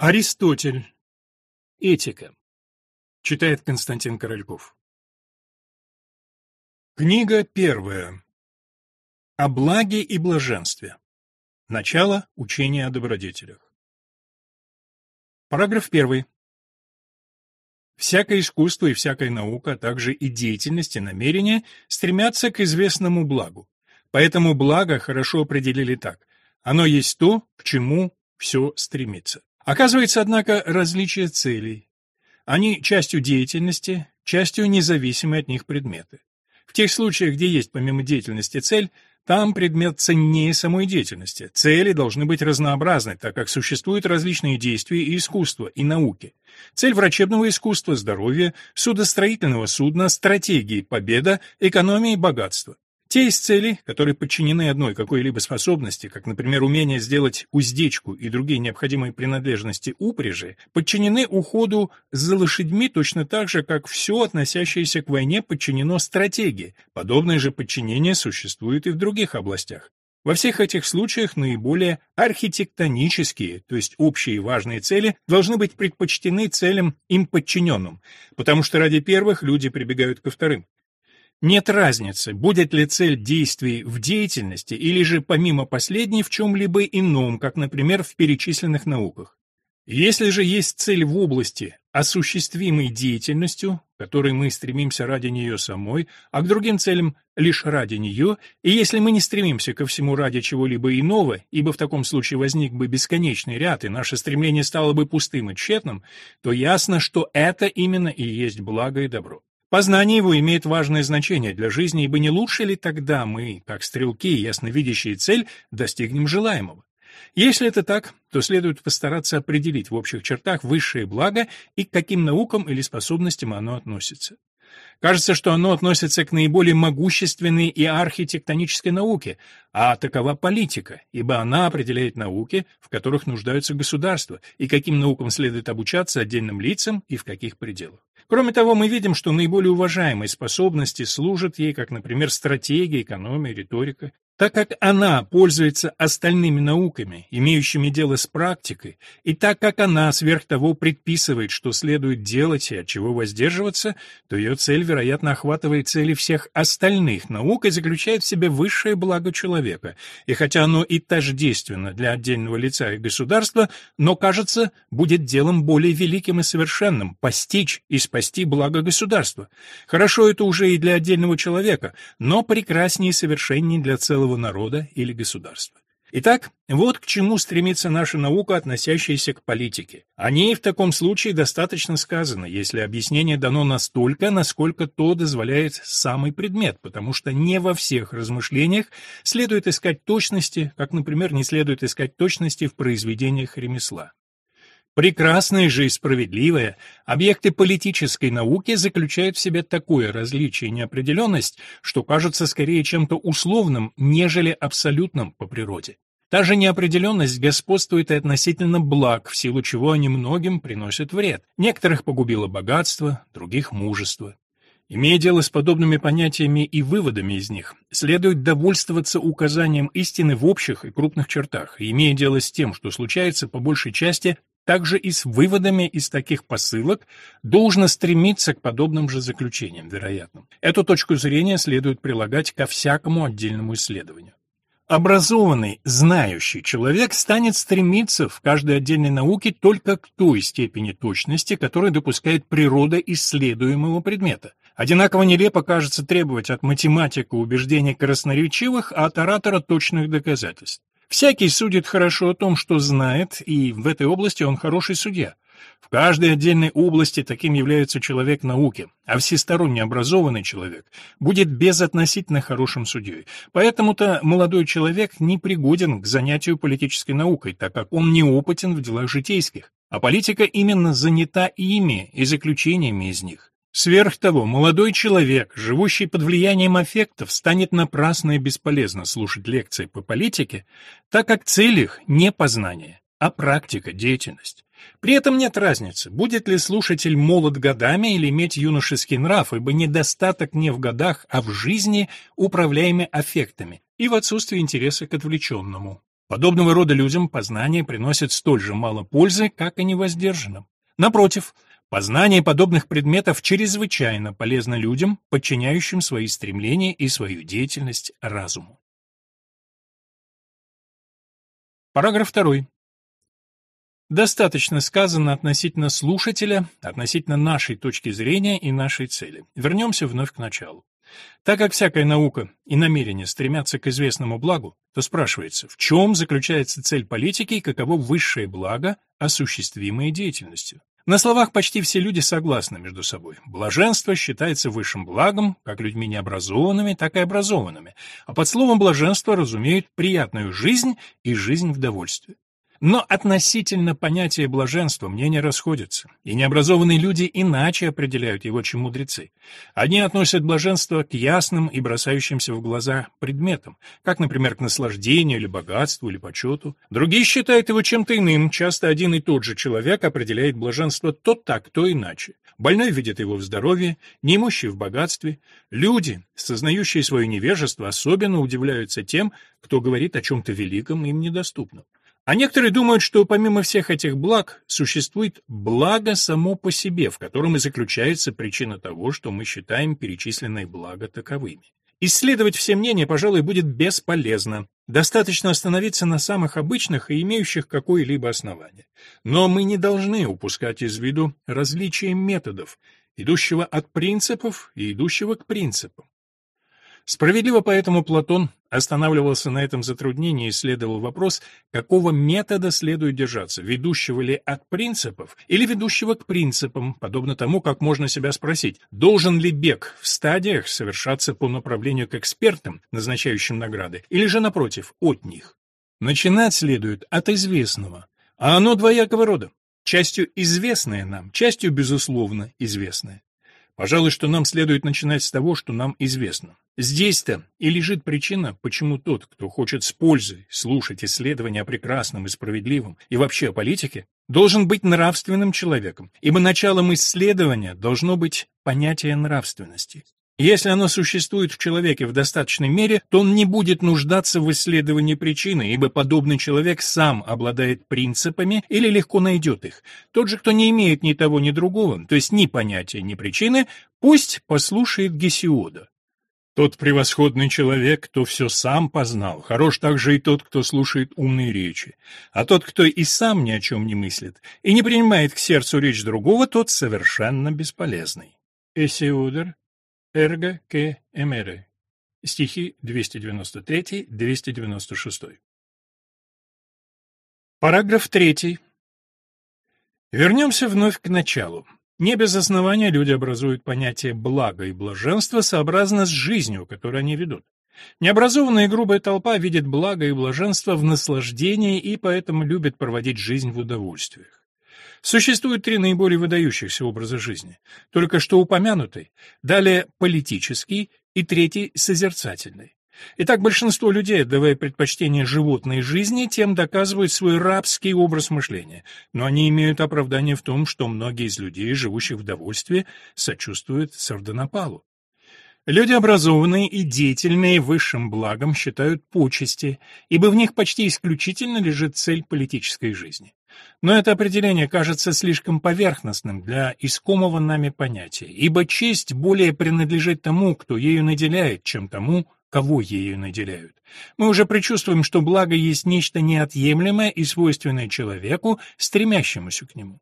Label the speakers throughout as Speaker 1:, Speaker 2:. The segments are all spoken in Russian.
Speaker 1: Аристотель. Этика. Читает Константин Корольков. Книга первая. О благе и блаженстве. Начало учения о добродетелях. Параграф первый. Всякое искусство и всякая наука, а также и деятельность и намерения стремятся к известному благу. Поэтому благо хорошо определили так. Оно есть то, к чему все стремится. Оказывается, однако, различие целей. Они частью деятельности, частью независимые от них предметы. В тех случаях, где есть помимо деятельности цель, там предмет ценнее самой деятельности. Цели должны быть разнообразны, так как существуют различные действия и искусства, и науки. Цель врачебного искусства – здоровье, судостроительного судна – стратегии, победа, экономии, богатство. Те из целей, которые подчинены одной какой-либо способности, как, например, умение сделать уздечку и другие необходимые принадлежности упряжи, подчинены уходу за лошадьми точно так же, как все, относящееся к войне, подчинено стратегии. Подобное же подчинение существует и в других областях. Во всех этих случаях наиболее архитектонические, то есть общие и важные цели, должны быть предпочтены целям им подчиненным, потому что ради первых люди прибегают ко вторым. Нет разницы, будет ли цель действий в деятельности или же помимо последней в чем-либо ином, как, например, в перечисленных науках. Если же есть цель в области, осуществимой деятельностью, которой мы стремимся ради нее самой, а к другим целям лишь ради нее, и если мы не стремимся ко всему ради чего-либо иного, ибо в таком случае возник бы бесконечный ряд, и наше стремление стало бы пустым и тщетным, то ясно, что это именно и есть благо и добро. Познание его имеет важное значение для жизни, ибо не лучше ли тогда мы, как стрелки, ясно видящие цель, достигнем желаемого? Если это так, то следует постараться определить в общих чертах высшее благо и к каким наукам или способностям оно относится. Кажется, что оно относится к наиболее могущественной и архитектонической науке, а такова политика, ибо она определяет науки, в которых нуждаются государства, и каким наукам следует обучаться отдельным лицам и в каких пределах. Кроме того, мы видим, что наиболее уважаемые способности служат ей, как, например, стратегия, экономия, риторика. Так как она пользуется остальными науками, имеющими дело с практикой, и так как она сверх того предписывает, что следует делать и от чего воздерживаться, то ее цель, вероятно, охватывает цели всех остальных наук и заключает в себе высшее благо человека. И хотя оно и тождественно для отдельного лица и государства, но, кажется, будет делом более великим и совершенным – постичь и спасти благо государства. Хорошо это уже и для отдельного человека, но прекраснее и совершеннее для целого целого народа или государства. Итак, вот к чему стремится наша наука, относящаяся к политике. О ней в таком случае достаточно сказано, если объяснение дано настолько, насколько то дозволяет самый предмет, потому что не во всех размышлениях следует искать точности, как, например, не следует искать точности в произведениях ремесла. Прекрасные же и справедливые объекты политической науки заключают в себе такое различие и неопределенность, что кажутся скорее чем-то условным, нежели абсолютным по природе. Та же неопределенность господствует и относительно благ, в силу чего они многим приносят вред. Некоторых погубило богатство, других – мужество. Имея дело с подобными понятиями и выводами из них, следует довольствоваться указанием истины в общих и крупных чертах, имея дело с тем, что случается по большей части также и с выводами из таких посылок должно стремиться к подобным же заключениям, вероятно. Эту точку зрения следует прилагать ко всякому отдельному исследованию. Образованный, знающий человек станет стремиться в каждой отдельной науке только к той степени точности, которую допускает природа исследуемого предмета. Одинаково нелепо кажется требовать от математика убеждений красноречивых, а от оратора точных доказательств. Всякий судит хорошо о том, что знает, и в этой области он хороший судья. В каждой отдельной области таким является человек науки, а всесторонне образованный человек будет безотносительно хорошим судьей. Поэтому-то молодой человек не пригоден к занятию политической наукой, так как он неопытен в делах житейских, а политика именно занята ими и заключениями из них. Сверх того, молодой человек, живущий под влиянием аффектов, станет напрасно и бесполезно слушать лекции по политике, так как цель их не познание, а практика, деятельность. При этом нет разницы, будет ли слушатель молод годами или иметь юношеский нрав, ибо недостаток не в годах, а в жизни, управляемый аффектами, и в отсутствии интереса к отвлеченному. Подобного рода людям познание приносит столь же мало пользы, как и невоздержанным. Напротив, познание подобных предметов чрезвычайно полезно людям, подчиняющим свои стремления и свою деятельность разуму. Параграф 2. Достаточно сказано относительно слушателя, относительно нашей точки зрения и нашей цели. Вернемся вновь к началу. Так как всякая наука и намерение стремятся к известному благу, то спрашивается, в чем заключается цель политики и каково высшее благо, осуществимое деятельностью. На словах почти все люди согласны между собой. Блаженство считается высшим благом, как людьми необразованными, так и образованными, а под словом блаженство разумеют приятную жизнь и жизнь в довольстве. Но относительно понятия блаженства мнения расходятся, и необразованные люди иначе определяют его, чем мудрецы. Одни относят блаженство к ясным и бросающимся в глаза предметам, как, например, к наслаждению или богатству или почету. Другие считают его чем-то иным, часто один и тот же человек определяет блаженство то так, то иначе. Больной видит его в здоровье, неимущий в богатстве. Люди, сознающие свое невежество, особенно удивляются тем, кто говорит о чем-то великом им недоступном. А некоторые думают, что помимо всех этих благ существует благо само по себе, в котором и заключается причина того, что мы считаем перечисленные блага таковыми. Исследовать все мнения, пожалуй, будет бесполезно. Достаточно остановиться на самых обычных и имеющих какое-либо основание. Но мы не должны упускать из виду различия методов, идущего от принципов и идущего к принципам. Справедливо поэтому Платон останавливался на этом затруднении и исследовал вопрос, какого метода следует держаться, ведущего ли от принципов или ведущего к принципам, подобно тому, как можно себя спросить, должен ли бег в стадиях совершаться по направлению к экспертам, назначающим награды, или же, напротив, от них. Начинать следует от известного, а оно двоякого рода, частью известное нам, частью, безусловно, известное. Пожалуй, что нам следует начинать с того, что нам известно. Здесь-то и лежит причина, почему тот, кто хочет с пользой слушать исследования о прекрасном и справедливом и вообще о политике, должен быть нравственным человеком, ибо началом исследования должно быть понятие нравственности. Если оно существует в человеке в достаточной мере, то он не будет нуждаться в исследовании причины, ибо подобный человек сам обладает принципами или легко найдет их. Тот же, кто не имеет ни того, ни другого, то есть ни понятия, ни причины, пусть послушает Гесиода. Тот превосходный человек, кто все сам познал, хорош также и тот, кто слушает умные речи. А тот, кто и сам ни о чем не мыслит, и не принимает к сердцу речь другого, тот совершенно бесполезный. Эсиудер, Эрго к эмере. Стихи 293-296. Параграф 3. Вернемся вновь к началу. Не без основания люди образуют понятие блага и блаженства сообразно с жизнью, которую они ведут. Необразованная и грубая толпа видит благо и блаженство в наслаждении и поэтому любит проводить жизнь в удовольствиях. Существует три наиболее выдающихся образа жизни, только что упомянутый, далее политический и третий созерцательный. Итак, большинство людей, отдавая предпочтение животной жизни, тем доказывают свой рабский образ мышления, но они имеют оправдание в том, что многие из людей, живущих в довольстве, сочувствуют Сардонапалу. Люди образованные и деятельные высшим благом считают почести, ибо в них почти исключительно лежит цель политической жизни. Но это определение кажется слишком поверхностным для искомого нами понятия, ибо честь более принадлежит тому, кто ею наделяет, чем тому, кого ею наделяют. Мы уже предчувствуем, что благо есть нечто неотъемлемое и свойственное человеку, стремящемуся к нему.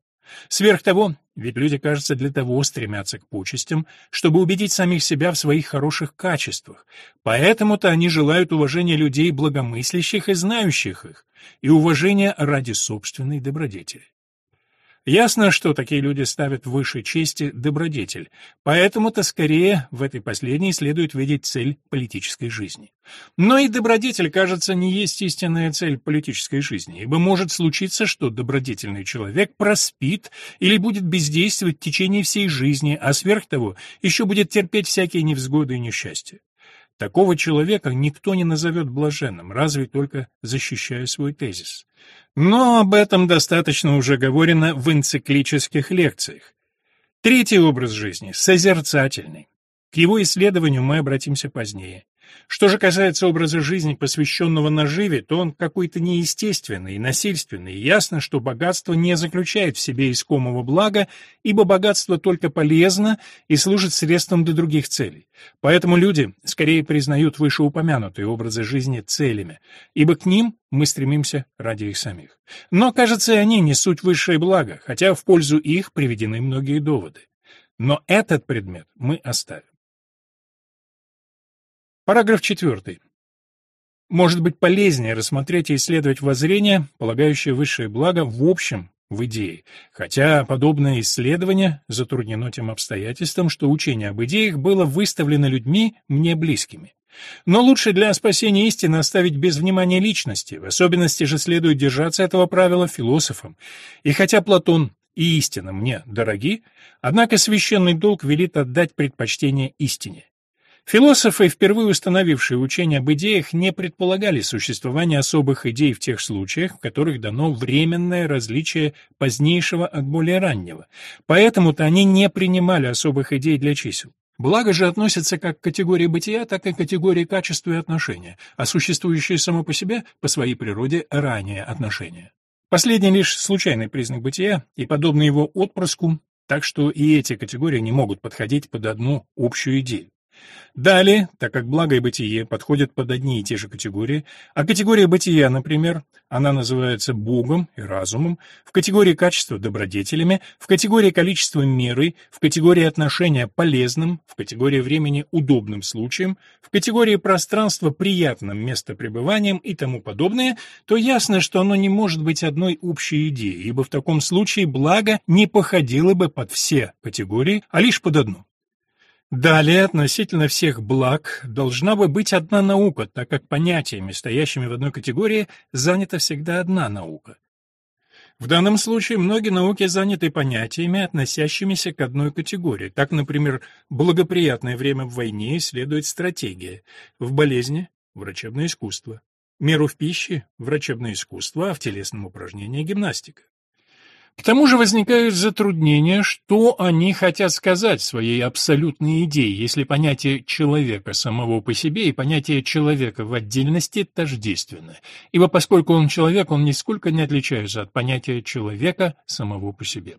Speaker 1: Сверх того, ведь люди, кажется, для того стремятся к почестям, чтобы убедить самих себя в своих хороших качествах. Поэтому-то они желают уважения людей благомыслящих и знающих их, и уважения ради собственной добродетели. Ясно, что такие люди ставят выше чести добродетель, поэтому-то скорее в этой последней следует видеть цель политической жизни. Но и добродетель, кажется, не есть истинная цель политической жизни, ибо может случиться, что добродетельный человек проспит или будет бездействовать в течение всей жизни, а сверх того еще будет терпеть всякие невзгоды и несчастья. Такого человека никто не назовет блаженным, разве только защищая свой тезис. Но об этом достаточно уже говорено в энциклических лекциях. Третий образ жизни — созерцательный. К его исследованию мы обратимся позднее. Что же касается образа жизни, посвященного наживе, то он какой-то неестественный, насильственный. Ясно, что богатство не заключает в себе искомого блага, ибо богатство только полезно и служит средством для других целей. Поэтому люди скорее признают вышеупомянутые образы жизни целями, ибо к ним мы стремимся ради их самих. Но, кажется, и они не суть высшее благо, хотя в пользу их приведены многие доводы. Но этот предмет мы оставим. Параграф 4. Может быть полезнее рассмотреть и исследовать воззрение, полагающее высшее благо в общем, в идее, хотя подобное исследование затруднено тем обстоятельством, что учение об идеях было выставлено людьми мне близкими. Но лучше для спасения истины оставить без внимания личности, в особенности же следует держаться этого правила философам. И хотя Платон и истина мне дороги, однако священный долг велит отдать предпочтение истине. Философы, впервые установившие учение об идеях, не предполагали существование особых идей в тех случаях, в которых дано временное различие позднейшего от более раннего. Поэтому-то они не принимали особых идей для чисел. Благо же относится как к категории бытия, так и к категории качества и отношения, а существующее само по себе, по своей природе, ранее отношение. Последний лишь случайный признак бытия и подобный его отпрыску, так что и эти категории не могут подходить под одну общую идею. Далее, так как благо и бытие подходят под одни и те же категории, а категория бытия, например, она называется Богом и разумом, в категории качества – добродетелями, в категории количества – мерой, в категории отношения – полезным, в категории времени – удобным случаем, в категории пространства – приятным местопребыванием и тому подобное, то ясно, что оно не может быть одной общей идеей, ибо в таком случае благо не походило бы под все категории, а лишь под одну. Далее, относительно всех благ, должна бы быть одна наука, так как понятиями, стоящими в одной категории, занята всегда одна наука. В данном случае многие науки заняты понятиями, относящимися к одной категории. Так, например, благоприятное время в войне исследует стратегия, в болезни – врачебное искусство, меру в пище – врачебное искусство, а в телесном упражнении – гимнастика. К тому же возникают затруднения, что они хотят сказать своей абсолютной идее, если понятие человека самого по себе и понятие человека в отдельности тождественны. Ибо поскольку он человек, он нисколько не отличается от понятия человека самого по себе.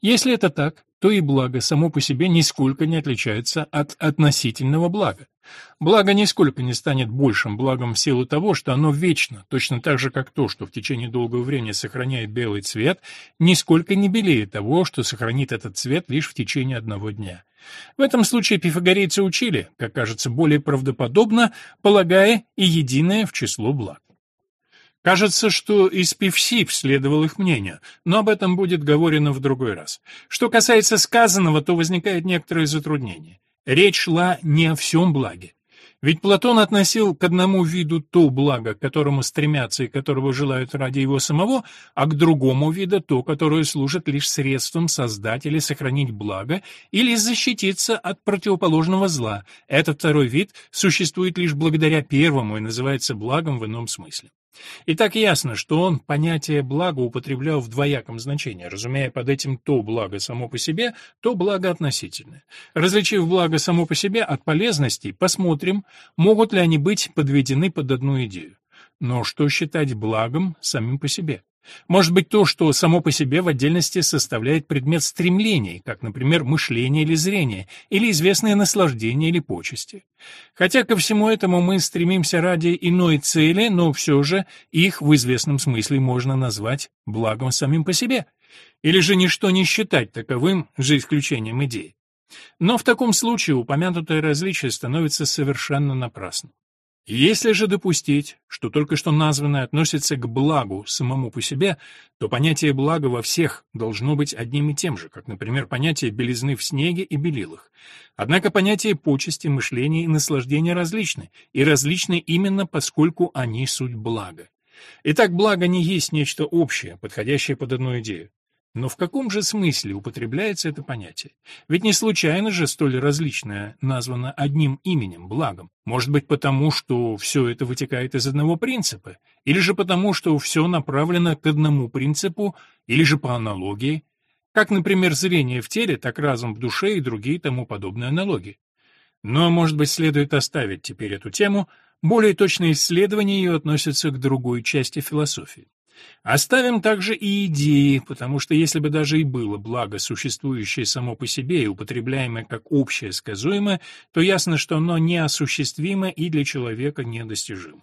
Speaker 1: Если это так, то и благо само по себе нисколько не отличается от относительного блага. Благо нисколько не станет большим благом в силу того, что оно вечно, точно так же, как то, что в течение долгого времени сохраняет белый цвет, нисколько не белее того, что сохранит этот цвет лишь в течение одного дня. В этом случае пифагорейцы учили, как кажется более правдоподобно, полагая и единое в число благ. Кажется, что из Певсип следовал их мнению, но об этом будет говорено в другой раз. Что касается сказанного, то возникает некоторое затруднение. Речь шла не о всем благе. Ведь Платон относил к одному виду то благо, к которому стремятся и которого желают ради его самого, а к другому виду то, которое служит лишь средством создать или сохранить благо, или защититься от противоположного зла. Этот второй вид существует лишь благодаря первому и называется благом в ином смысле. И так ясно, что он понятие «благо» употреблял в двояком значении, разумея под этим то благо само по себе, то благо относительное. Различив благо само по себе от полезностей, посмотрим, могут ли они быть подведены под одну идею. Но что считать благом самим по себе? Может быть то, что само по себе в отдельности составляет предмет стремлений, как, например, мышление или зрение, или известное наслаждение или почести. Хотя ко всему этому мы стремимся ради иной цели, но все же их в известном смысле можно назвать благом самим по себе. Или же ничто не считать таковым, за исключением идеи. Но в таком случае упомянутое различие становится совершенно напрасным. Если же допустить, что только что названное относится к благу самому по себе, то понятие блага во всех должно быть одним и тем же, как, например, понятие белизны в снеге и белилах. Однако понятия почести, мышления и наслаждения различны, и различны именно поскольку они суть блага. Итак, благо не есть нечто общее, подходящее под одну идею. Но в каком же смысле употребляется это понятие? Ведь не случайно же столь различное названо одним именем, благом. Может быть потому, что все это вытекает из одного принципа, или же потому, что все направлено к одному принципу, или же по аналогии, как, например, зрение в теле, так разум в душе и другие тому подобные аналогии. Но, может быть, следует оставить теперь эту тему, более точные исследования ее относятся к другой части философии. Оставим также и идеи, потому что если бы даже и было благо, существующее само по себе и употребляемое как общее сказуемое, то ясно, что оно неосуществимо и для человека недостижимо.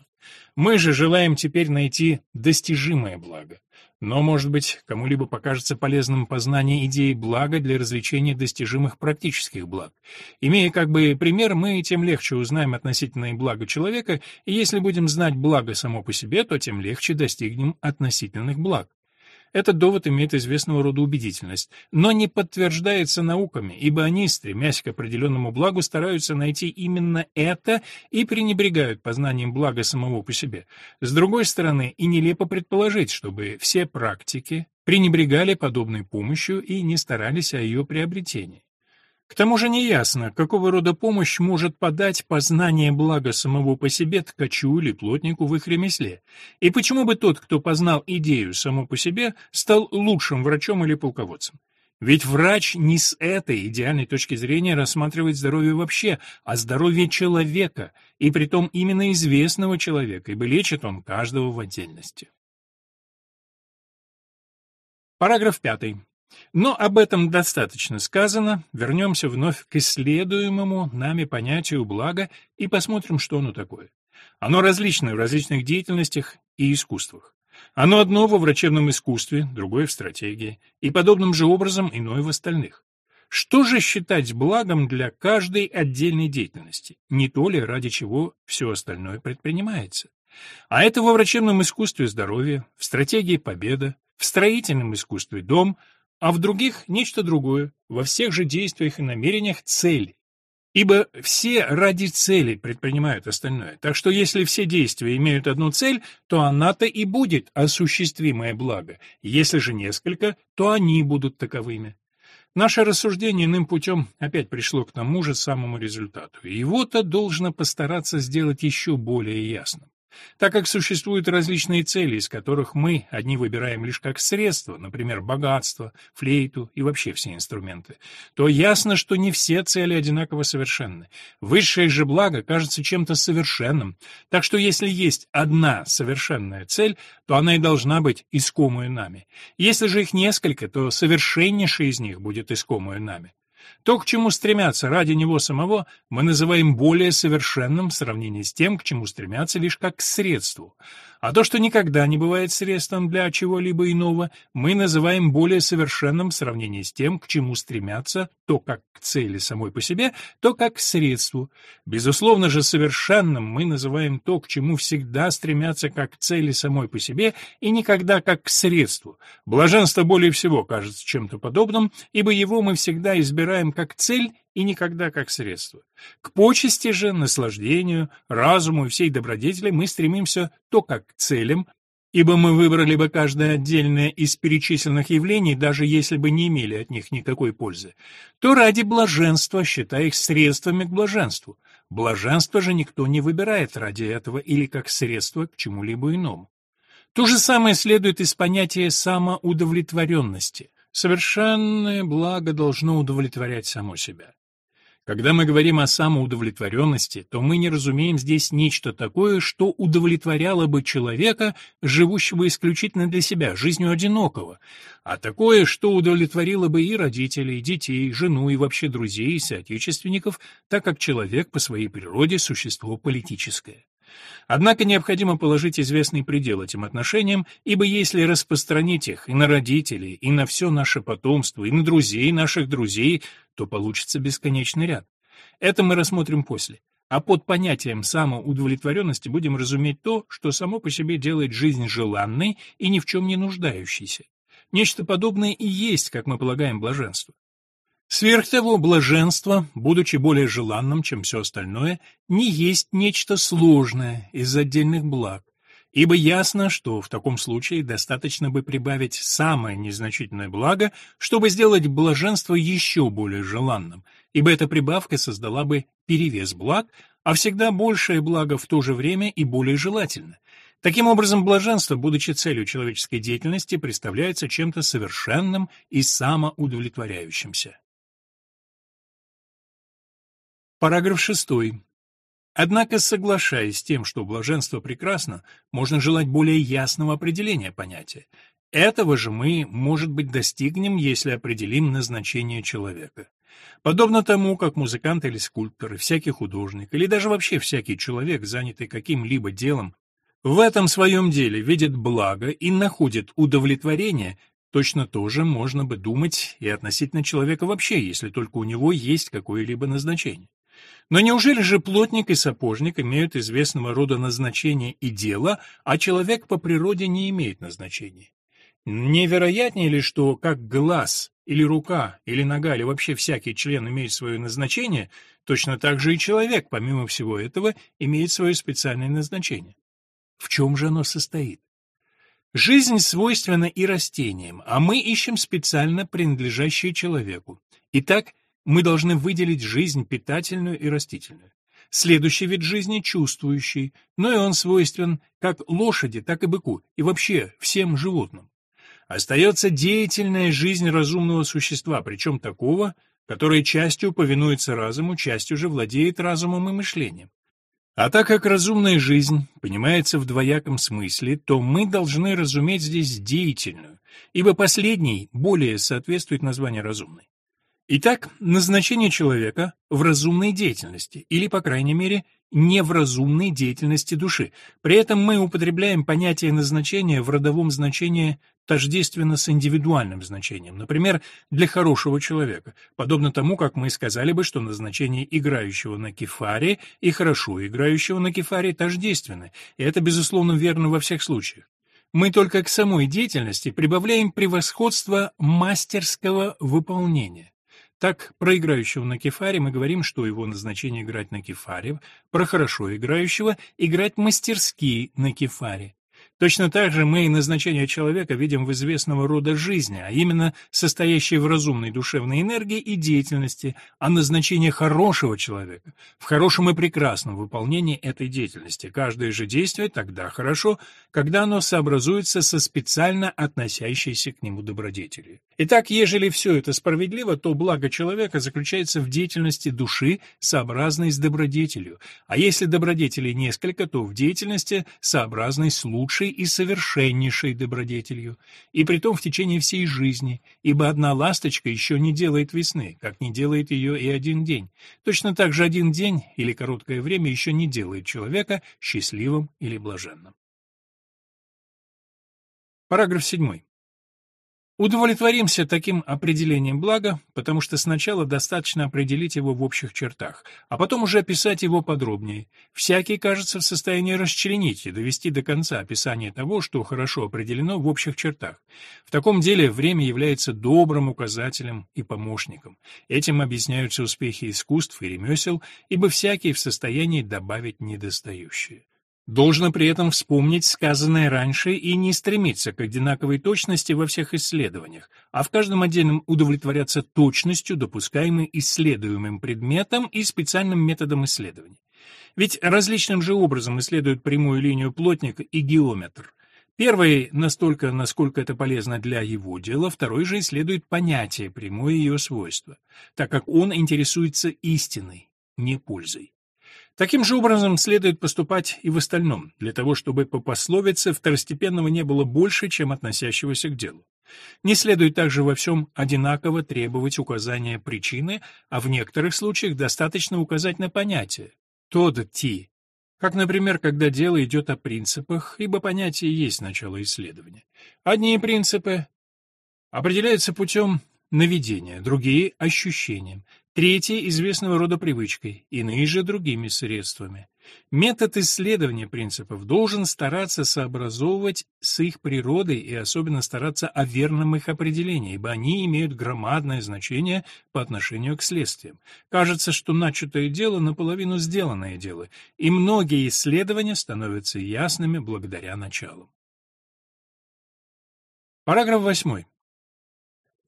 Speaker 1: Мы же желаем теперь найти достижимое благо. Но, может быть, кому-либо покажется полезным познание идеи блага для развлечения достижимых практических благ. Имея как бы пример, мы тем легче узнаем относительное благо человека, и если будем знать благо само по себе, то тем легче достигнем относительных благ. Этот довод имеет известного рода убедительность, но не подтверждается науками, ибо они, стремясь к определенному благу, стараются найти именно это и пренебрегают познанием блага самого по себе. С другой стороны, и нелепо предположить, чтобы все практики пренебрегали подобной помощью и не старались о ее приобретении. К тому же неясно, какого рода помощь может подать познание блага самого по себе ткачу или плотнику в их ремесле, и почему бы тот, кто познал идею само по себе, стал лучшим врачом или полководцем. Ведь врач не с этой идеальной точки зрения рассматривает здоровье вообще, а здоровье человека, и притом именно известного человека, ибо лечит он каждого в отдельности. Параграф пятый. Но об этом достаточно сказано, вернемся вновь к исследуемому нами понятию блага и посмотрим, что оно такое. Оно различное в различных деятельностях и искусствах. Оно одно во врачебном искусстве, другое в стратегии, и подобным же образом иное в остальных. Что же считать благом для каждой отдельной деятельности, не то ли ради чего все остальное предпринимается? А это во врачебном искусстве здоровье, в стратегии победа, в строительном искусстве дом, а в других — нечто другое, во всех же действиях и намерениях цель. Ибо все ради цели предпринимают остальное, так что если все действия имеют одну цель, то она-то и будет осуществимое благо, если же несколько, то они будут таковыми. Наше рассуждение иным путем опять пришло к тому же самому результату, и его-то должно постараться сделать еще более ясным. Так как существуют различные цели, из которых мы одни выбираем лишь как средство, например, богатство, флейту и вообще все инструменты, то ясно, что не все цели одинаково совершенны. Высшее же благо кажется чем-то совершенным, так что если есть одна совершенная цель, то она и должна быть искомую нами. Если же их несколько, то совершеннейшая из них будет искомую нами. То, к чему стремятся ради него самого, мы называем более совершенным в сравнении с тем, к чему стремятся лишь как к средству. А то, что никогда не бывает средством для чего-либо иного, мы называем более совершенным в сравнении с тем, к чему стремятся то как к цели самой по себе, то как к средству. Безусловно же, совершенным мы называем то, к чему всегда стремятся как к цели самой по себе и никогда как к средству. Блаженство более всего кажется чем-то подобным, ибо его мы всегда избираем как цель и никогда как средство. К почести же, наслаждению, разуму и всей добродетели мы стремимся то как к целям, ибо мы выбрали бы каждое отдельное из перечисленных явлений, даже если бы не имели от них никакой пользы, то ради блаженства, считая их средствами к блаженству. Блаженство же никто не выбирает ради этого или как средство к чему-либо иному. То же самое следует из понятия самоудовлетворенности. Совершенное благо должно удовлетворять само себя. Когда мы говорим о самоудовлетворенности, то мы не разумеем здесь нечто такое, что удовлетворяло бы человека, живущего исключительно для себя, жизнью одинокого, а такое, что удовлетворило бы и родителей, и детей, жену и вообще друзей и соотечественников, так как человек по своей природе существо политическое. Однако необходимо положить известный предел этим отношениям, ибо если распространить их и на родителей, и на все наше потомство, и на друзей наших друзей, то получится бесконечный ряд. Это мы рассмотрим после. А под понятием самоудовлетворенности будем разуметь то, что само по себе делает жизнь желанной и ни в чем не нуждающейся. Нечто подобное и есть, как мы полагаем, блаженство. Сверх того, блаженство, будучи более желанным, чем все остальное, не есть нечто сложное из отдельных благ, ибо ясно, что в таком случае достаточно бы прибавить самое незначительное благо, чтобы сделать блаженство еще более желанным, ибо эта прибавка создала бы перевес благ, а всегда большее благо в то же время и более желательно. Таким образом, блаженство, будучи целью человеческой деятельности, представляется чем-то совершенным и самоудовлетворяющимся. Параграф 6. Однако, соглашаясь с тем, что блаженство прекрасно, можно желать более ясного определения понятия. Этого же мы, может быть, достигнем, если определим назначение человека. Подобно тому, как музыкант или скульптор, всякий художник, или даже вообще всякий человек, занятый каким-либо делом, в этом своем деле видит благо и находит удовлетворение, точно тоже можно бы думать и относительно человека вообще, если только у него есть какое-либо назначение. Но неужели же плотник и сапожник имеют известного рода назначение и дело, а человек по природе не имеет назначения? Невероятнее ли, что как глаз или рука или нога или вообще всякий член имеет свое назначение, точно так же и человек, помимо всего этого, имеет свое специальное назначение? В чем же оно состоит? Жизнь свойственна и растениям, а мы ищем специально принадлежащие человеку. Итак, мы должны выделить жизнь питательную и растительную. Следующий вид жизни – чувствующий, но и он свойствен как лошади, так и быку, и вообще всем животным. Остается деятельная жизнь разумного существа, причем такого, которое частью повинуется разуму, частью же владеет разумом и мышлением. А так как разумная жизнь понимается в двояком смысле, то мы должны разуметь здесь деятельную, ибо последний более соответствует названию разумной. Итак, назначение человека в разумной деятельности, или, по крайней мере, не в разумной деятельности души. При этом мы употребляем понятие назначения в родовом значении тождественно с индивидуальным значением, например, для хорошего человека, подобно тому, как мы сказали бы, что назначение играющего на кефаре и хорошо играющего на кефаре тождественны, и это, безусловно, верно во всех случаях. Мы только к самой деятельности прибавляем превосходство мастерского выполнения. Так, про играющего на кефаре мы говорим, что его назначение играть на кефаре, про хорошо играющего — играть мастерски на кефаре. Точно так же мы и назначение человека видим в известного рода жизни, а именно состоящей в разумной душевной энергии и деятельности, а назначение хорошего человека в хорошем и прекрасном выполнении этой деятельности. Каждое же действие тогда хорошо, когда оно сообразуется со специально относящейся к нему добродетелью. Итак, ежели все это справедливо, то благо человека заключается в деятельности души, сообразной с добродетелью, а если добродетелей несколько, то в деятельности, сообразной с лучшей и совершеннейшей добродетелью, и притом в течение всей жизни, ибо одна ласточка еще не делает весны, как не делает ее и один день. Точно так же один день или короткое время еще не делает человека счастливым или блаженным. Параграф 7. Удовлетворимся таким определением блага, потому что сначала достаточно определить его в общих чертах, а потом уже описать его подробнее. Всякий кажется в состоянии расчленить и довести до конца описание того, что хорошо определено в общих чертах. В таком деле время является добрым указателем и помощником. Этим объясняются успехи искусств и ремесел, ибо всякий в состоянии добавить недостающее. Должно при этом вспомнить сказанное раньше и не стремиться к одинаковой точности во всех исследованиях, а в каждом отдельном удовлетворяться точностью, допускаемой исследуемым предметом и специальным методом исследования. Ведь различным же образом исследуют прямую линию плотник и геометр. Первый настолько, насколько это полезно для его дела, второй же исследует понятие, прямое ее свойство, так как он интересуется истиной, не пользой. Таким же образом следует поступать и в остальном, для того чтобы по пословице второстепенного не было больше, чем относящегося к делу. Не следует также во всем одинаково требовать указания причины, а в некоторых случаях достаточно указать на понятие «тод ти», как, например, когда дело идет о принципах, ибо понятие есть начало исследования. Одни принципы определяются путем наведения, другие — ощущением, Третье – известного рода привычкой, иные же другими средствами. Метод исследования принципов должен стараться сообразовывать с их природой и особенно стараться о верном их определении, ибо они имеют громадное значение по отношению к следствиям. Кажется, что начатое дело наполовину сделанное дело, и многие исследования становятся ясными благодаря началу. Параграф 8.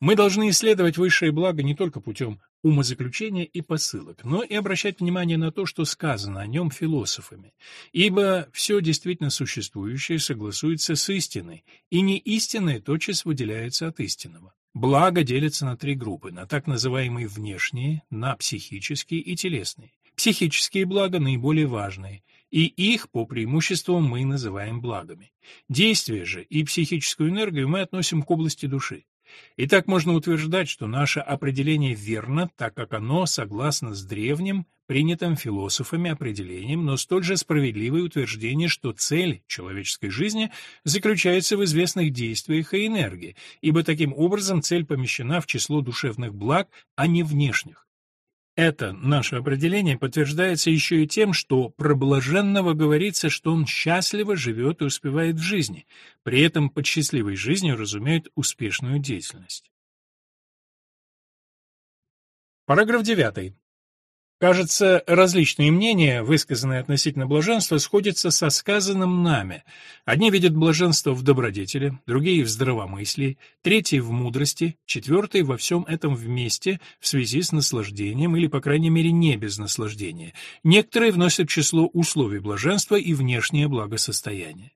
Speaker 1: Мы должны исследовать высшее благо не только путем умозаключения и посылок, но и обращать внимание на то, что сказано о нем философами, ибо все действительно существующее согласуется с истиной, и не истинное тотчас выделяется от истинного. Благо делится на три группы, на так называемые внешние, на психические и телесные. Психические блага наиболее важные, и их по преимуществу мы называем благами. Действие же и психическую энергию мы относим к области души. И так можно утверждать, что наше определение верно, так как оно согласно с древним, принятым философами определением, но столь же справедливое утверждение, что цель человеческой жизни заключается в известных действиях и энергии, ибо таким образом цель помещена в число душевных благ, а не внешних. Это наше определение подтверждается еще и тем, что про блаженного говорится, что он счастливо живет и успевает в жизни, при этом под счастливой жизнью разумеют успешную деятельность. Параграф 9. Кажется, различные мнения, высказанные относительно блаженства, сходятся со сказанным нами. Одни видят блаженство в добродетели, другие — в здравомыслии, третьи — в мудрости, четвертые — во всем этом вместе в связи с наслаждением или, по крайней мере, не без наслаждения. Некоторые вносят число условий блаженства и внешнее благосостояние.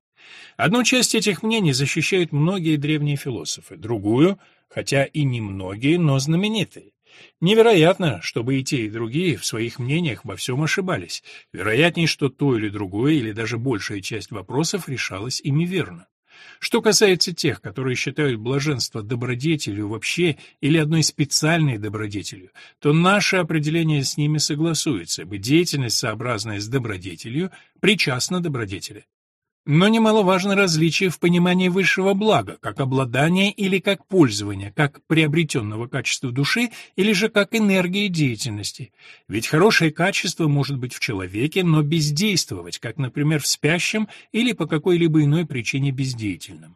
Speaker 1: Одну часть этих мнений защищают многие древние философы, другую, хотя и не многие, но знаменитые. Невероятно, чтобы и те, и другие в своих мнениях во всем ошибались. Вероятнее, что то или другое, или даже большая часть вопросов решалась ими верно. Что касается тех, которые считают блаженство добродетелью вообще или одной специальной добродетелью, то наше определение с ними согласуется, ибо деятельность, сообразная с добродетелью, причастна добродетели. Но немаловажно различие в понимании высшего блага, как обладания или как пользования, как приобретенного качества души или же как энергии деятельности. Ведь хорошее качество может быть в человеке, но бездействовать, как, например, в спящем или по какой-либо иной причине бездеятельном.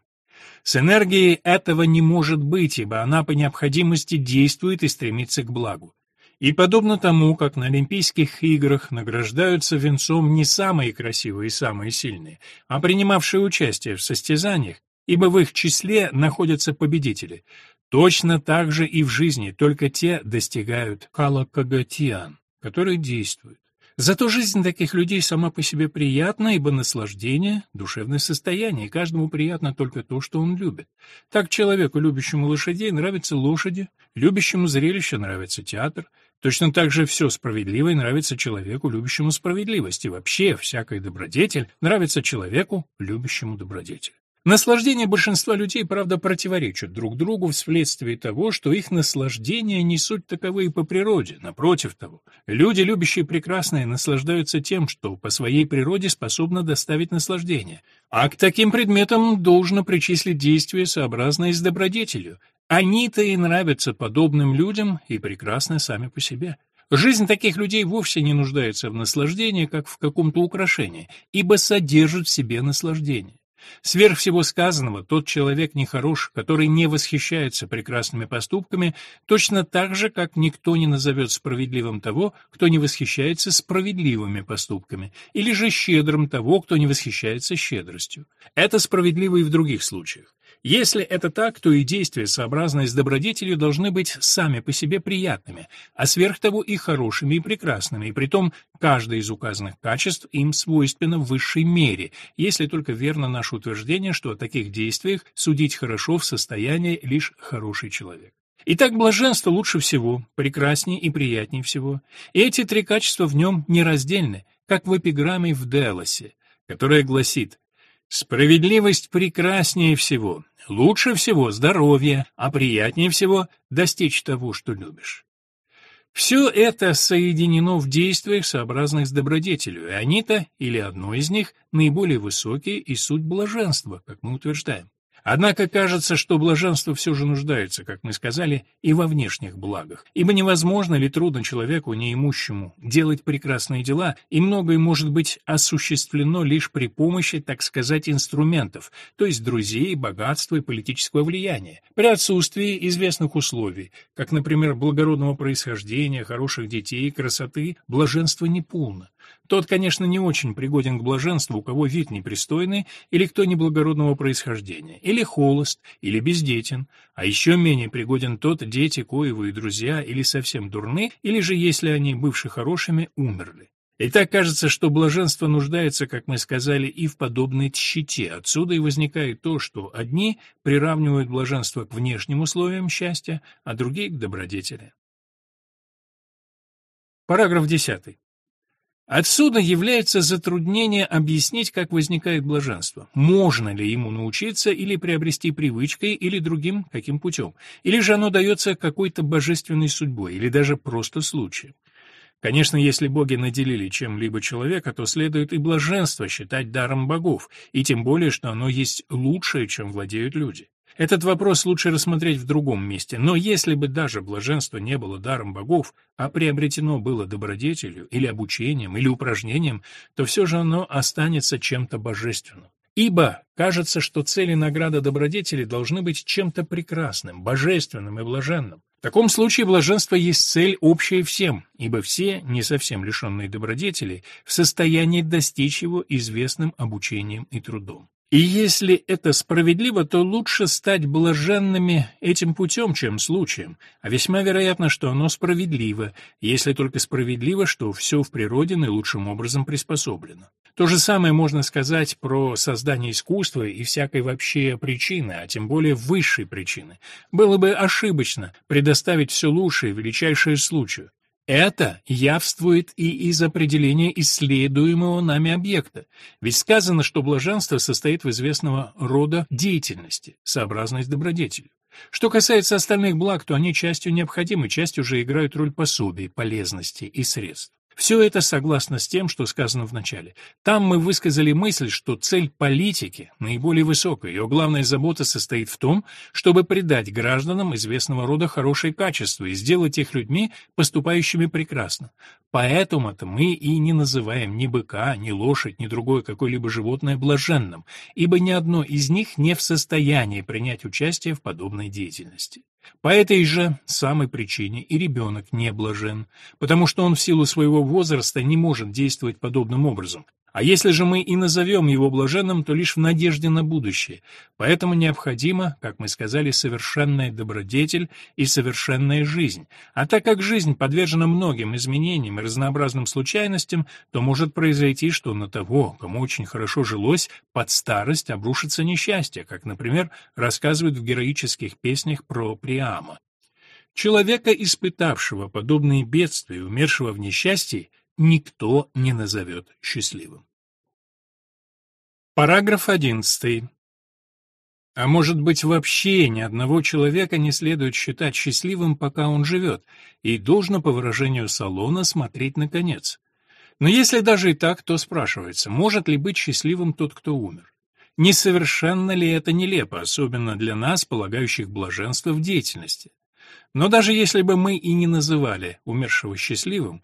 Speaker 1: С энергией этого не может быть, ибо она по необходимости действует и стремится к благу. И подобно тому, как на Олимпийских играх награждаются венцом не самые красивые и самые сильные, а принимавшие участие в состязаниях, ибо в их числе находятся победители, точно так же и в жизни, только те достигают калакагатиан, которые действуют. Зато жизнь таких людей сама по себе приятна, ибо наслаждение — душевное состояние, и каждому приятно только то, что он любит. Так человеку, любящему лошадей, нравятся лошади, любящему зрелище нравится театр, точно так же все справедливое нравится человеку, любящему справедливость, и вообще всякая добродетель нравится человеку, любящему добродетель. Наслаждения большинства людей, правда, противоречат друг другу вследствие того, что их наслаждения не суть таковые по природе, напротив того. Люди, любящие прекрасное, наслаждаются тем, что по своей природе способно доставить наслаждение. А к таким предметам должно причислить действия, сообразные с добродетелью. Они-то и нравятся подобным людям и прекрасны сами по себе. Жизнь таких людей вовсе не нуждается в наслаждении, как в каком-то украшении, ибо содержит в себе наслаждение. Сверх всего сказанного, тот человек нехорош, который не восхищается прекрасными поступками, точно так же, как никто не назовет справедливым того, кто не восхищается справедливыми поступками, или же щедрым того, кто не восхищается щедростью. Это справедливо и в других случаях. Если это так, то и действия, сообразные с добродетелью, должны быть сами по себе приятными, а сверх того и хорошими и прекрасными, и притом каждое из указанных качеств им свойственно в высшей мере, если только верно наше утверждение, что о таких действиях судить хорошо в состоянии лишь хороший человек. Итак, блаженство лучше всего, прекрасней и приятней всего. И эти три качества в нем нераздельны, как в эпиграмме в Делосе, которая гласит Справедливость прекраснее всего, лучше всего здоровье, а приятнее всего достичь того, что любишь. Все это соединено в действиях, сообразных с добродетелью, и они-то, или одно из них, наиболее высокие и суть блаженства, как мы утверждаем. Однако кажется, что блаженство все же нуждается, как мы сказали, и во внешних благах, ибо невозможно ли трудно человеку неимущему делать прекрасные дела, и многое может быть осуществлено лишь при помощи, так сказать, инструментов, то есть друзей, богатства и политического влияния, при отсутствии известных условий, как, например, благородного происхождения, хороших детей, красоты, блаженство неполно. Тот, конечно, не очень пригоден к блаженству, у кого вид непристойный, или кто неблагородного происхождения, или холост, или бездетен, а еще менее пригоден тот, дети, коего и друзья, или совсем дурны, или же, если они, бывшие хорошими, умерли. И так кажется, что блаженство нуждается, как мы сказали, и в подобной тщете. Отсюда и возникает то, что одни приравнивают блаженство к внешним условиям счастья, а другие — к добродетели. Параграф 10. Отсюда является затруднение объяснить, как возникает блаженство. Можно ли ему научиться или приобрести привычкой, или другим каким путем? Или же оно дается какой-то божественной судьбой, или даже просто случаем? Конечно, если боги наделили чем-либо человека, то следует и блаженство считать даром богов, и тем более, что оно есть лучшее, чем владеют люди. Этот вопрос лучше рассмотреть в другом месте, но если бы даже блаженство не было даром богов, а приобретено было добродетелью или обучением или упражнением, то все же оно останется чем-то божественным. Ибо кажется, что цели награды добродетели должны быть чем-то прекрасным, божественным и блаженным. В таком случае блаженство есть цель общая всем, ибо все, не совсем лишенные добродетелей, в состоянии достичь его известным обучением и трудом. И если это справедливо, то лучше стать блаженными этим путем, чем случаем, а весьма вероятно, что оно справедливо, если только справедливо, что все в природе наилучшим образом приспособлено. То же самое можно сказать про создание искусства и всякой вообще причины, а тем более высшей причины. Было бы ошибочно предоставить все лучшее, величайшее случаю. Это явствует и из определения исследуемого нами объекта, ведь сказано, что блаженство состоит в известного рода деятельности, сообразной с добродетелью. Что касается остальных благ, то они частью необходимы, частью же играют роль пособий, полезности и средств. Все это согласно с тем, что сказано в начале. Там мы высказали мысль, что цель политики наиболее высокая, ее главная забота состоит в том, чтобы придать гражданам известного рода хорошие качества и сделать их людьми, поступающими прекрасно. Поэтому-то мы и не называем ни быка, ни лошадь, ни другое какое-либо животное блаженным, ибо ни одно из них не в состоянии принять участие в подобной деятельности. По этой же самой причине и ребенок не блажен, потому что он в силу своего возраста не может действовать подобным образом, а если же мы и назовем его блаженным, то лишь в надежде на будущее. Поэтому необходимо, как мы сказали, совершенная добродетель и совершенная жизнь. А так как жизнь подвержена многим изменениям и разнообразным случайностям, то может произойти, что на того, кому очень хорошо жилось, под старость обрушится несчастье, как, например, рассказывают в героических песнях про Приама. Человека, испытавшего подобные бедствия, умершего в несчастье, никто не назовет счастливым. Параграф 11. А может быть, вообще ни одного человека не следует считать счастливым, пока он живет, и должно, по выражению Салона, смотреть на конец. Но если даже и так, то спрашивается, может ли быть счастливым тот, кто умер? Несовершенно ли это нелепо, особенно для нас, полагающих блаженство в деятельности? Но даже если бы мы и не называли умершего счастливым,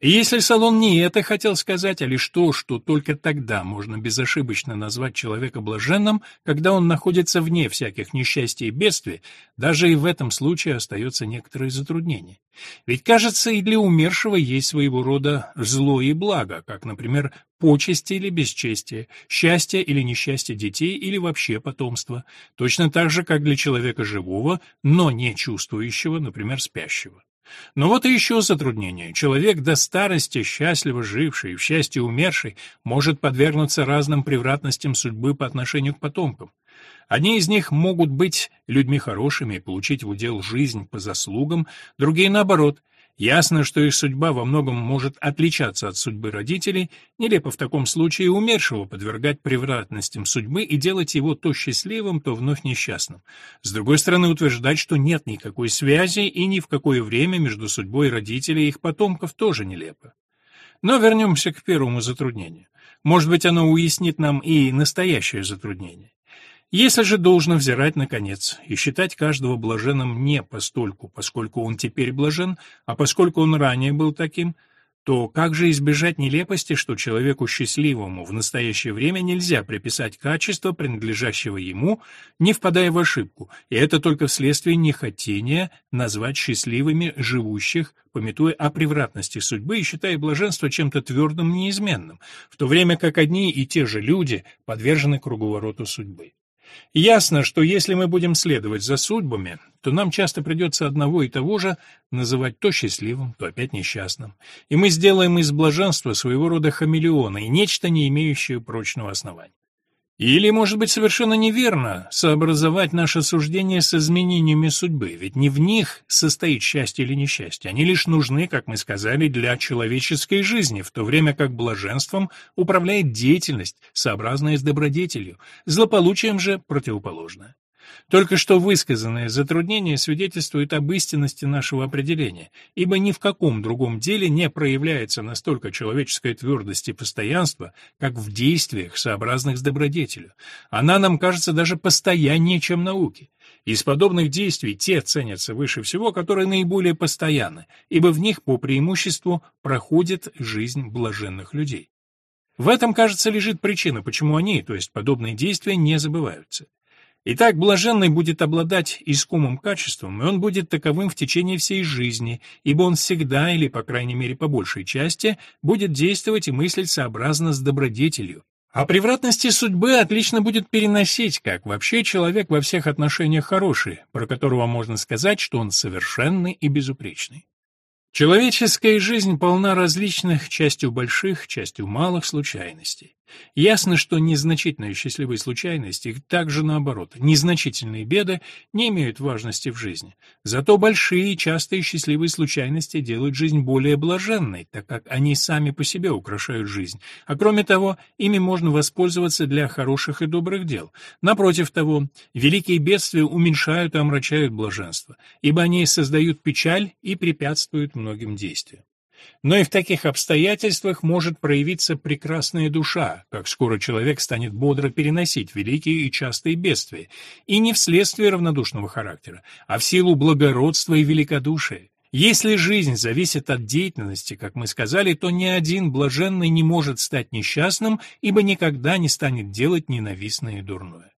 Speaker 1: если Салон не это хотел сказать, а лишь то, что только тогда можно безошибочно назвать человека блаженным, когда он находится вне всяких несчастий и бедствий, даже и в этом случае остается некоторое затруднение. Ведь, кажется, и для умершего есть своего рода зло и благо, как, например, почести или бесчестие, счастье или несчастье детей или вообще потомство, точно так же, как для человека живого, но не чувствующего, например, спящего. Но вот и еще затруднение. Человек до старости, счастливо живший, в счастье умерший, может подвергнуться разным превратностям судьбы по отношению к потомкам. Одни из них могут быть людьми хорошими и получить в удел жизнь по заслугам, другие, наоборот, Ясно, что их судьба во многом может отличаться от судьбы родителей, нелепо в таком случае умершего подвергать превратностям судьбы и делать его то счастливым, то вновь несчастным. С другой стороны, утверждать, что нет никакой связи и ни в какое время между судьбой родителей и их потомков тоже нелепо. Но вернемся к первому затруднению. Может быть, оно уяснит нам и настоящее затруднение. Если же должно взирать на конец и считать каждого блаженным не постольку, поскольку он теперь блажен, а поскольку он ранее был таким, то как же избежать нелепости, что человеку счастливому в настоящее время нельзя приписать качество, принадлежащего ему, не впадая в ошибку, и это только вследствие нехотения назвать счастливыми живущих, пометуя о превратности судьбы и считая блаженство чем-то твердым неизменным, в то время как одни и те же люди подвержены круговороту судьбы. Ясно, что если мы будем следовать за судьбами, то нам часто придется одного и того же называть то счастливым, то опять несчастным. И мы сделаем из блаженства своего рода хамелеона и нечто, не имеющее прочного основания. Или, может быть, совершенно неверно сообразовать наше суждение с изменениями судьбы, ведь не в них состоит счастье или несчастье, они лишь нужны, как мы сказали, для человеческой жизни, в то время как блаженством управляет деятельность, сообразная с добродетелью, злополучием же противоположное. Только что высказанное затруднение свидетельствует об истинности нашего определения, ибо ни в каком другом деле не проявляется настолько человеческая твердость и постоянство, как в действиях, сообразных с добродетелью. Она нам кажется даже постояннее, чем науки. Из подобных действий те ценятся выше всего, которые наиболее постоянны, ибо в них по преимуществу проходит жизнь блаженных людей. В этом, кажется, лежит причина, почему они, то есть подобные действия, не забываются. Итак, блаженный будет обладать искомым качеством, и он будет таковым в течение всей жизни, ибо он всегда, или, по крайней мере, по большей части, будет действовать и мыслить сообразно с добродетелью. А превратности судьбы отлично будет переносить, как вообще человек во всех отношениях хороший, про которого можно сказать, что он совершенный и безупречный. Человеческая жизнь полна различных, частью больших, частью малых случайностей. Ясно, что незначительные счастливые случайности, также наоборот, незначительные беды не имеют важности в жизни. Зато большие, частые счастливые случайности делают жизнь более блаженной, так как они сами по себе украшают жизнь. А кроме того, ими можно воспользоваться для хороших и добрых дел. Напротив того, великие бедствия уменьшают и омрачают блаженство, ибо они создают печаль и препятствуют многим действиям. Но и в таких обстоятельствах может проявиться прекрасная душа, как скоро человек станет бодро переносить великие и частые бедствия, и не вследствие равнодушного характера, а в силу благородства и великодушия. Если жизнь зависит от деятельности, как мы сказали, то ни один блаженный не может стать несчастным, ибо никогда не станет делать ненавистное и дурное.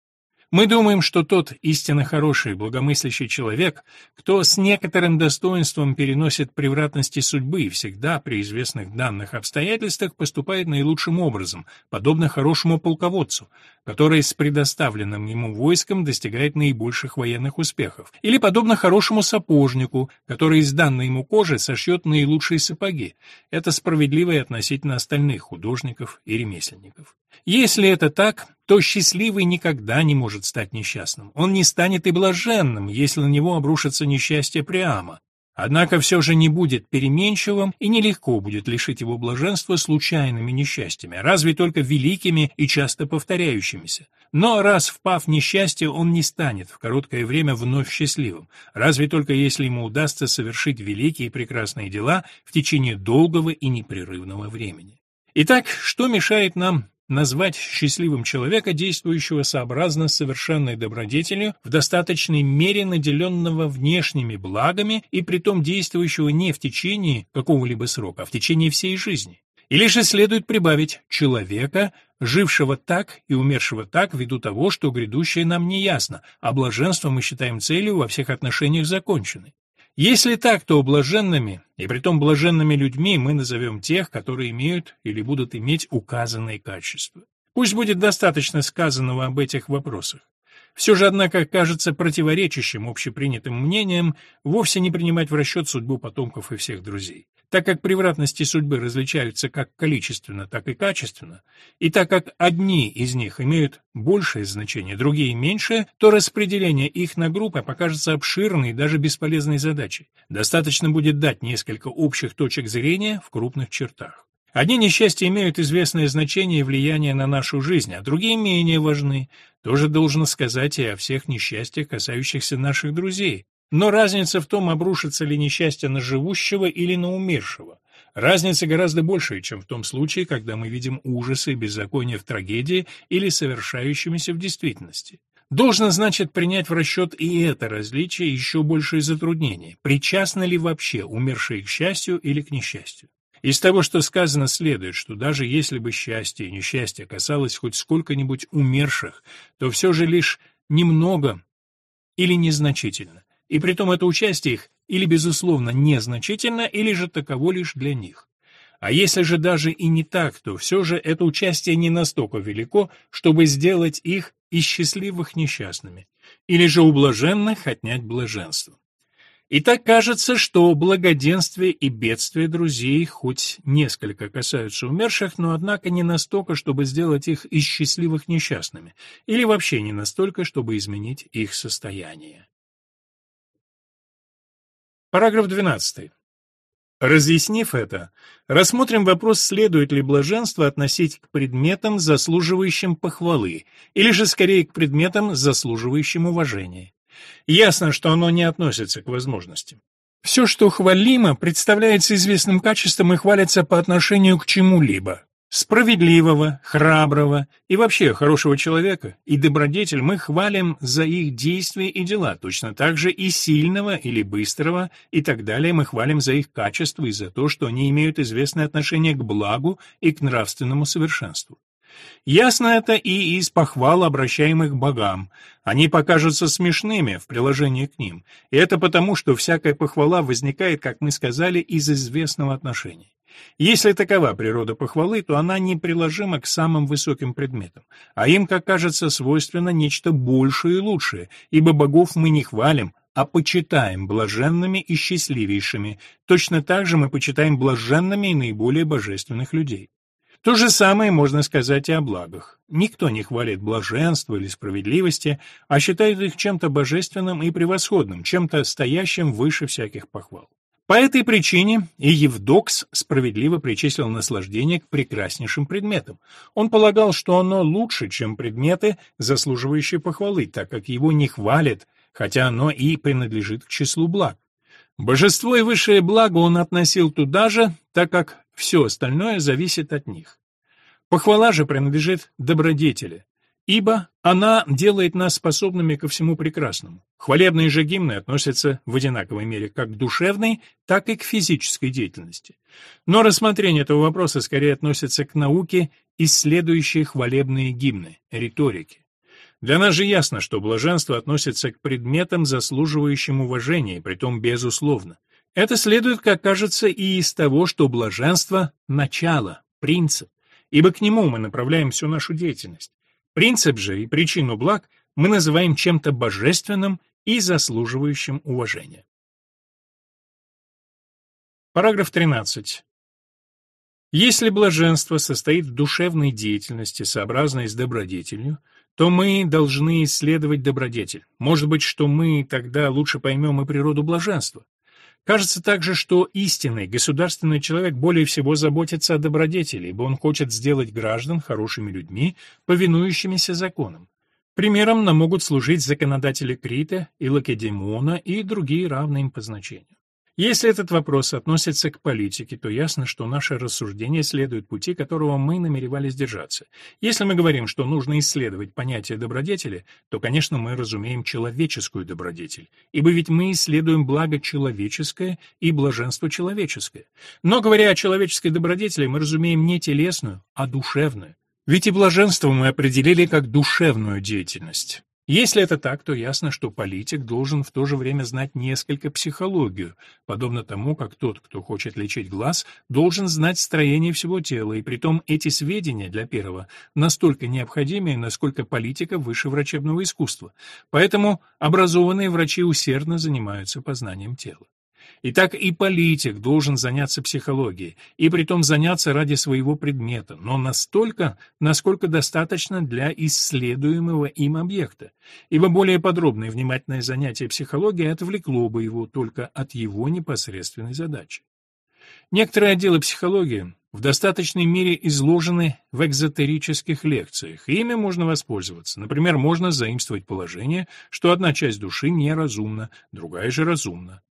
Speaker 1: Мы думаем, что тот истинно хороший, благомыслящий человек, кто с некоторым достоинством переносит превратности судьбы и всегда при известных данных обстоятельствах поступает наилучшим образом, подобно хорошему полководцу, который с предоставленным ему войском достигает наибольших военных успехов, или подобно хорошему сапожнику, который из данной ему кожи сошьет наилучшие сапоги. Это справедливо и относительно остальных художников и ремесленников. Если это так, то счастливый никогда не может стать несчастным. Он не станет и блаженным, если на него обрушится несчастье прямо. Однако все же не будет переменчивым и нелегко будет лишить его блаженства случайными несчастьями, разве только великими и часто повторяющимися. Но раз впав в несчастье, он не станет в короткое время вновь счастливым, разве только если ему удастся совершить великие и прекрасные дела в течение долгого и непрерывного времени. Итак, что мешает нам назвать счастливым человека, действующего сообразно совершенной добродетелью, в достаточной мере наделенного внешними благами и притом действующего не в течение какого-либо срока, а в течение всей жизни. Или же следует прибавить человека, жившего так и умершего так ввиду того, что грядущее нам не ясно, а блаженство мы считаем целью во всех отношениях законченной. Если так, то блаженными, и притом блаженными людьми мы назовем тех, которые имеют или будут иметь указанные качества. Пусть будет достаточно сказанного об этих вопросах. Все же, однако, кажется противоречащим общепринятым мнениям вовсе не принимать в расчет судьбу потомков и всех друзей. Так как превратности судьбы различаются как количественно, так и качественно, и так как одни из них имеют большее значение, другие меньшее, то распределение их на группы покажется обширной и даже бесполезной задачей. Достаточно будет дать несколько общих точек зрения в крупных чертах. Одни несчастья имеют известное значение и влияние на нашу жизнь, а другие менее важны. Тоже должно сказать и о всех несчастьях, касающихся наших друзей. Но разница в том, обрушится ли несчастье на живущего или на умершего. Разница гораздо большая, чем в том случае, когда мы видим ужасы и беззакония в трагедии или совершающимися в действительности. Должно, значит, принять в расчет и это различие, еще большее затруднение. Причастны ли вообще умершие к счастью или к несчастью? Из того, что сказано, следует, что даже если бы счастье и несчастье касалось хоть сколько-нибудь умерших, то все же лишь немного или незначительно и притом это участие их или безусловно незначительно, или же таково лишь для них. А если же даже и не так, то все же это участие не настолько велико, чтобы сделать их из счастливых несчастными, или же у блаженных отнять блаженство. И так кажется, что благоденствие и бедствие друзей хоть несколько касаются умерших, но однако не настолько, чтобы сделать их из счастливых несчастными, или вообще не настолько, чтобы изменить их состояние. Параграф 12. Разъяснив это, рассмотрим вопрос, следует ли блаженство относить к предметам, заслуживающим похвалы, или же скорее к предметам, заслуживающим уважения. Ясно, что оно не относится к возможностям. Все, что хвалимо, представляется известным качеством и хвалится по отношению к чему-либо. Справедливого, храброго и вообще хорошего человека и добродетель мы хвалим за их действия и дела, точно так же и сильного или быстрого и так далее мы хвалим за их качество и за то, что они имеют известное отношение к благу и к нравственному совершенству. Ясно это и из похвал, обращаемых богам. Они покажутся смешными в приложении к ним, и это потому, что всякая похвала возникает, как мы сказали, из известного отношения. Если такова природа похвалы, то она неприложима к самым высоким предметам, а им, как кажется, свойственно нечто большее и лучшее, ибо богов мы не хвалим, а почитаем блаженными и счастливейшими. Точно так же мы почитаем блаженными и наиболее божественных людей. То же самое можно сказать и о благах. Никто не хвалит блаженства или справедливости, а считает их чем-то божественным и превосходным, чем-то стоящим выше всяких похвал. По этой причине и Евдокс справедливо причислил наслаждение к прекраснейшим предметам. Он полагал, что оно лучше, чем предметы, заслуживающие похвалы, так как его не хвалят, хотя оно и принадлежит к числу благ. Божество и высшее благо он относил туда же, так как все остальное зависит от них. Похвала же принадлежит добродетели, ибо она делает нас способными ко всему прекрасному. Хвалебные же гимны относятся в одинаковой мере как к душевной, так и к физической деятельности. Но рассмотрение этого вопроса скорее относится к науке, исследующей хвалебные гимны, риторике. Для нас же ясно, что блаженство относится к предметам, заслуживающим уважения, притом безусловно. Это следует, как кажется, и из того, что блаженство — начало, принцип, ибо к нему мы направляем всю нашу деятельность. Принцип же и причину благ мы называем чем-то божественным и заслуживающим уважения. Параграф 13. Если блаженство состоит в душевной деятельности, сообразной с добродетелью, то мы должны исследовать добродетель. Может быть, что мы тогда лучше поймем и природу блаженства. Кажется также, что истинный государственный человек более всего заботится о добродетели, ибо он хочет сделать граждан хорошими людьми, повинующимися законам. Примером нам могут служить законодатели Крита и Лакедемона и другие равные им по значению. Если этот вопрос относится к политике, то ясно, что наше рассуждение следует пути, которого мы намеревались держаться. Если мы говорим, что нужно исследовать понятие добродетели, то, конечно, мы разумеем человеческую добродетель, ибо ведь мы исследуем благо человеческое и блаженство человеческое. Но, говоря о человеческой добродетели, мы разумеем не телесную, а душевную. Ведь и блаженство мы определили как душевную деятельность. Если это так, то ясно, что политик должен в то же время знать несколько психологию, подобно тому, как тот, кто хочет лечить глаз, должен знать строение всего тела, и притом эти сведения для первого настолько необходимы, насколько политика выше врачебного искусства. Поэтому образованные врачи усердно занимаются познанием тела. Итак, и политик должен заняться психологией, и притом заняться ради своего предмета, но настолько, насколько достаточно для исследуемого им объекта, ибо более подробное внимательное занятие психологией отвлекло бы его только от его непосредственной задачи. Некоторые отделы психологии в достаточной мере изложены в экзотерических лекциях, и ими можно воспользоваться. Например, можно заимствовать положение, что одна часть души неразумна, другая же разумна.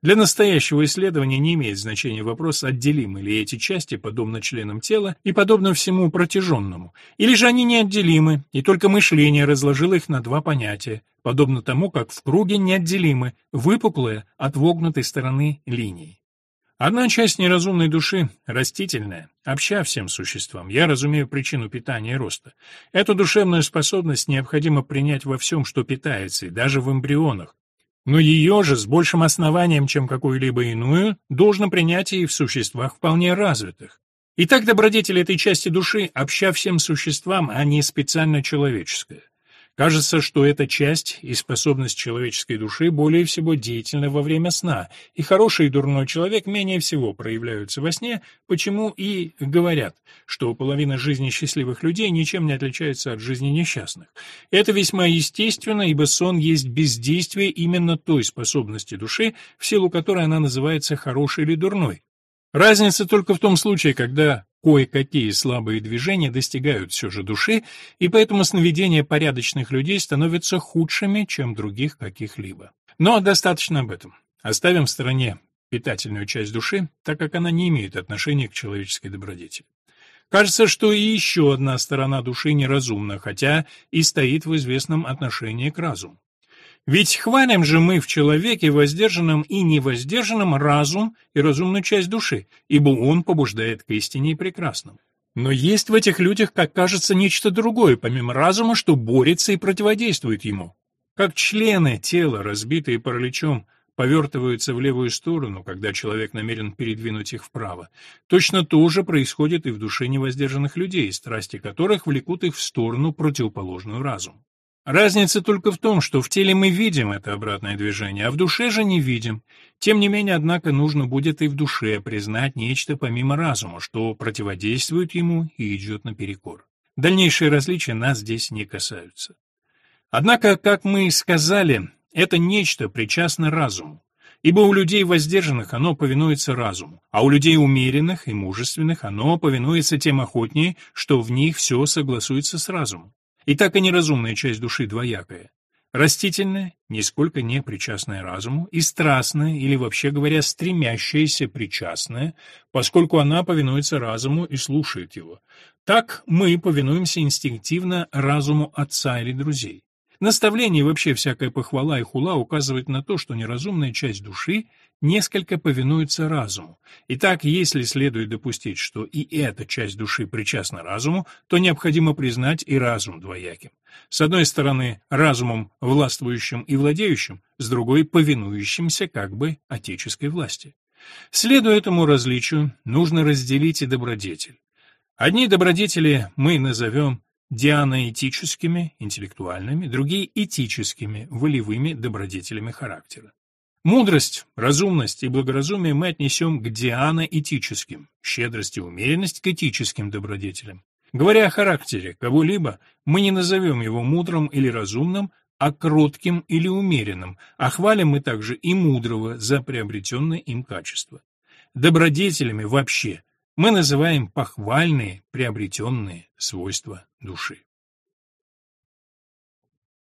Speaker 1: Для настоящего исследования не имеет значения вопрос, отделимы ли эти части, подобно членам тела и подобно всему протяженному, или же они неотделимы, и только мышление разложило их на два понятия, подобно тому, как в круге неотделимы выпуклые от вогнутой стороны линии. Одна часть неразумной души — растительная, обща всем существам. Я разумею причину питания и роста. Эту душевную способность необходимо принять во всем, что питается, и даже в эмбрионах, но ее же с большим основанием, чем какую-либо иную, должно принять и в существах вполне развитых. Итак, добродетель этой части души обща всем существам, а не специально человеческая. Кажется, что эта часть и способность человеческой души более всего деятельна во время сна, и хороший и дурной человек менее всего проявляются во сне, почему и говорят, что половина жизни счастливых людей ничем не отличается от жизни несчастных. Это весьма естественно, ибо сон есть бездействие именно той способности души, в силу которой она называется хорошей или дурной. Разница только в том случае, когда кое-какие слабые движения достигают все же души, и поэтому сновидения порядочных людей становятся худшими, чем других каких-либо. Но достаточно об этом. Оставим в стороне питательную часть души, так как она не имеет отношения к человеческой добродетели. Кажется, что и еще одна сторона души неразумна, хотя и стоит в известном отношении к разуму. Ведь хвалим же мы в человеке воздержанном и невоздержанном разум и разумную часть души, ибо он побуждает к истине и прекрасному. Но есть в этих людях, как кажется, нечто другое, помимо разума, что борется и противодействует ему. Как члены тела, разбитые параличом, повертываются в левую сторону, когда человек намерен передвинуть их вправо. Точно то же происходит и в душе невоздержанных людей, страсти которых влекут их в сторону, противоположную разуму. Разница только в том, что в теле мы видим это обратное движение, а в душе же не видим. Тем не менее, однако, нужно будет и в душе признать нечто помимо разума, что противодействует ему и идет наперекор. Дальнейшие различия нас здесь не касаются. Однако, как мы и сказали, это нечто причастно разуму. Ибо у людей воздержанных оно повинуется разуму, а у людей умеренных и мужественных оно повинуется тем охотнее, что в них все согласуется с разумом. И так и неразумная часть души двоякая. Растительная, нисколько не причастная разуму, и страстная, или вообще говоря, стремящаяся причастная, поскольку она повинуется разуму и слушает его. Так мы повинуемся инстинктивно разуму отца или друзей. Наставление и вообще всякая похвала и хула указывают на то, что неразумная часть души несколько повинуется разуму. Итак, если следует допустить, что и эта часть души причастна разуму, то необходимо признать и разум двояким. С одной стороны, разумом властвующим и владеющим, с другой — повинующимся как бы отеческой власти. Следуя этому различию, нужно разделить и добродетель. Одни добродетели мы назовем дианоэтическими, интеллектуальными, другие этическими, волевыми добродетелями характера. Мудрость, разумность и благоразумие мы отнесем к дианоэтическим, щедрость и умеренность к этическим добродетелям. Говоря о характере кого-либо, мы не назовем его мудрым или разумным, а кротким или умеренным, а хвалим мы также и мудрого за приобретенное им качество. Добродетелями вообще мы называем похвальные, приобретенные свойства души.